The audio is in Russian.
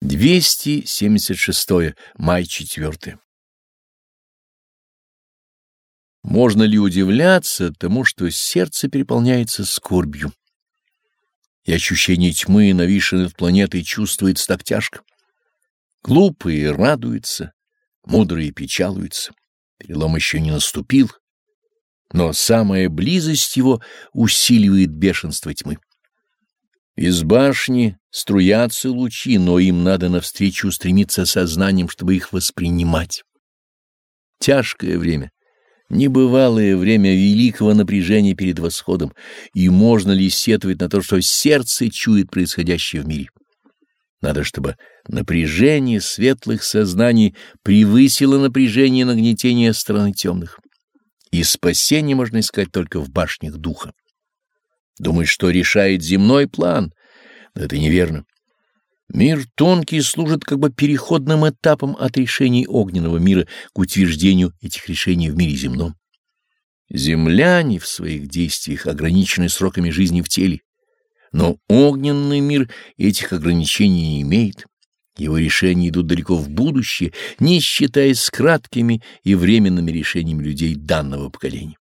276. Май 4. Можно ли удивляться тому, что сердце переполняется скорбью? И ощущение тьмы, нависшей над планетой, чувствуется так тяжко. Глупые радуются, мудрые печалуются. Перелом еще не наступил, но самая близость его усиливает бешенство тьмы. Из башни струятся лучи, но им надо навстречу стремиться сознанием, чтобы их воспринимать. Тяжкое время, небывалое время великого напряжения перед восходом, и можно ли сетовать на то, что сердце чует происходящее в мире? Надо, чтобы напряжение светлых сознаний превысило напряжение нагнетения стороны темных. И спасение можно искать только в башнях духа. Думает, что решает земной план. Но это неверно. Мир тонкий служит как бы переходным этапом от решений огненного мира к утверждению этих решений в мире земном. Земляне в своих действиях ограничены сроками жизни в теле, но огненный мир этих ограничений не имеет. Его решения идут далеко в будущее, не считаясь с краткими и временными решениями людей данного поколения.